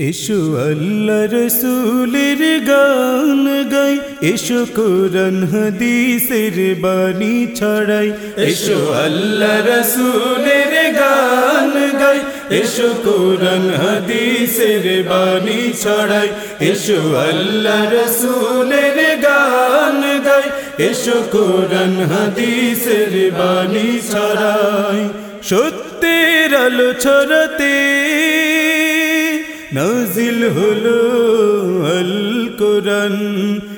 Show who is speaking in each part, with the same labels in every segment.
Speaker 1: এসো আল্লাহ রসুলের গান গাই এসো কোরআন হাদিসের বাণী ছড়াই এসো আল্লাহ রসুলের গান গাই এসো কোরআন হাদিসের বাণী ছড়াই এসো আল্লাহ রসুলের গান গাই এসো কোরআন হাদিসের বাণী ছড়াই সত্যের আলো ছড়াতে নাজিল হলো আল কোরআন।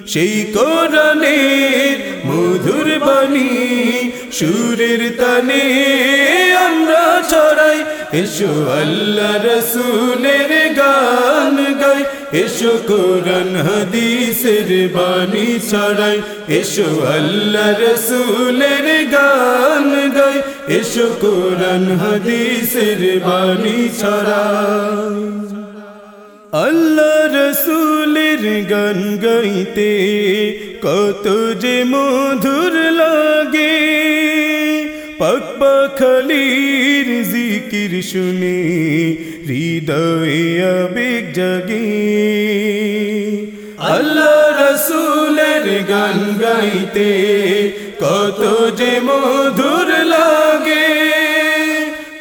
Speaker 1: সেই কোরআনের মধুর বাণী, সুরের তানে আমরা ছড়াই। এসো আল্লাহ রসুলের গান গাই। এসো কোরআন হাদিসের বাণী ছড়াই। এসো আল্লাহ রসুলের গান গাই। এসো কোরআন হাদিসের বাণী ছড়াই। আল্লাহ রসুলের গান গাইতে কত যে মধুর লাগে। পাকপাখালির জিকির শুনে হৃদয়ে আবেগ জাগে। আল্লাহ রসুলের গান গাইতে কত যে মধুর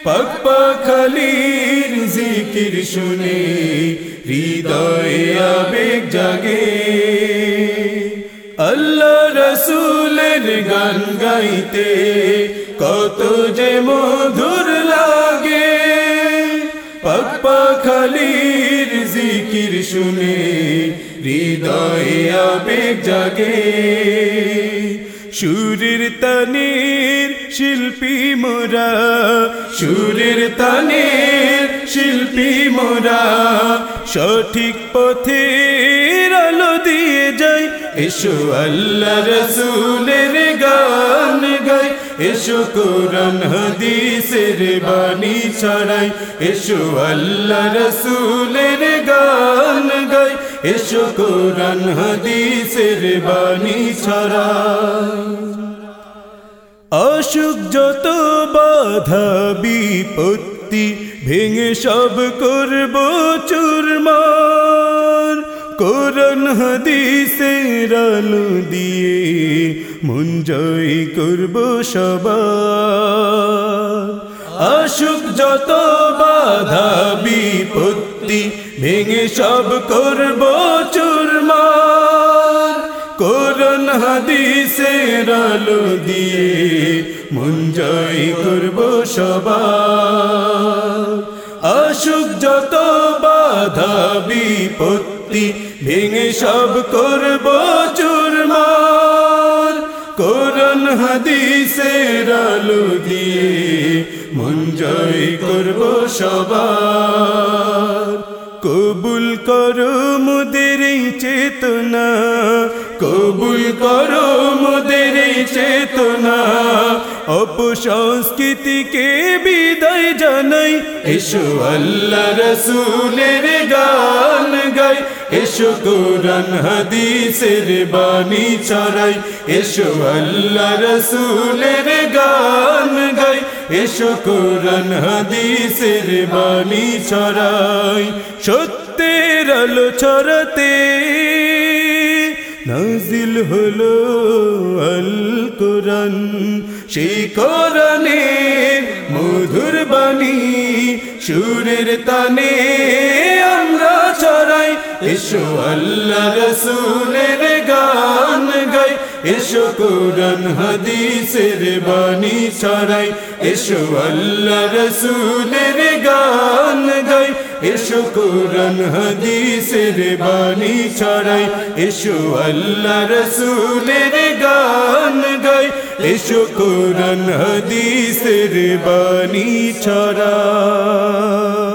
Speaker 1: পাকপাখালির জিকির শুনে হৃদয়ে আবেগ জাগে। আল্লাহ রসুলের গান গাইতে কত যে মধুর লাগে। পাকপাখালির জিকির শুনে হৃদয়ে আবেগ জাগে। সুরের তানের শিল্পী মোরা, সুরের তানের শিল্পী মোরা। সঠিক পথের আলো দিয়ে যাই, এসো আল্লাহ রসুলের গান গাই, এসো কোরআন হাদিসের বাণী ছড়াই, এসো আল্লাহ রসুলের গান গাই। এসো কোরআন হাদিসের বাণী ছড়াই অসুখ যত বাধা, বিপত্তি ভেঙে সব করব চুরমার। কোরআন হাদিসের আলো দিয়ে মন জয় করব সবার। অসুখ যত বাধা বিপত্তি ভেঙে সব করব চুরমার। কোরআন হাদিসের আলো দিয়ে মন জয় করব সবার। অসুখ যত বাধা বিপত্তি, ভেঙে সব করব চুরমার। কোরআন হাদিসের আলো দিয়ে মন জয় করব সবার। চেতনা। কবুল করো মোদের চেতনা। অপসংস্কৃতিকে বিদায় জানাই। এসো আল্লাহ রসুলের গান গাই। এসো কোরআন, হাদিসের বাণী ছড়াই। এসো আল্লাহ রসুলের গান গাই। এসো কোরআন, হাদিসের বাণী ছড়াই। সত্যের আলো ছড়াতে নাজিল হলো আল কোরআন সেই কোরআনের মধুর বাণী, সুরের তানে আমরা ছড়াই। এসো আল্লাহ রসুলের এসো কোরআন হাদিসের বাণী ছড়াই, এসো আল্লাহ রসুলের গান গাই, এসো কোরআন হাদিসের বাণী ছড়াই, এসো আল্লাহ রসুলের গান গাই, এসো কোরআন হাদিসের বাণী ছড়াই।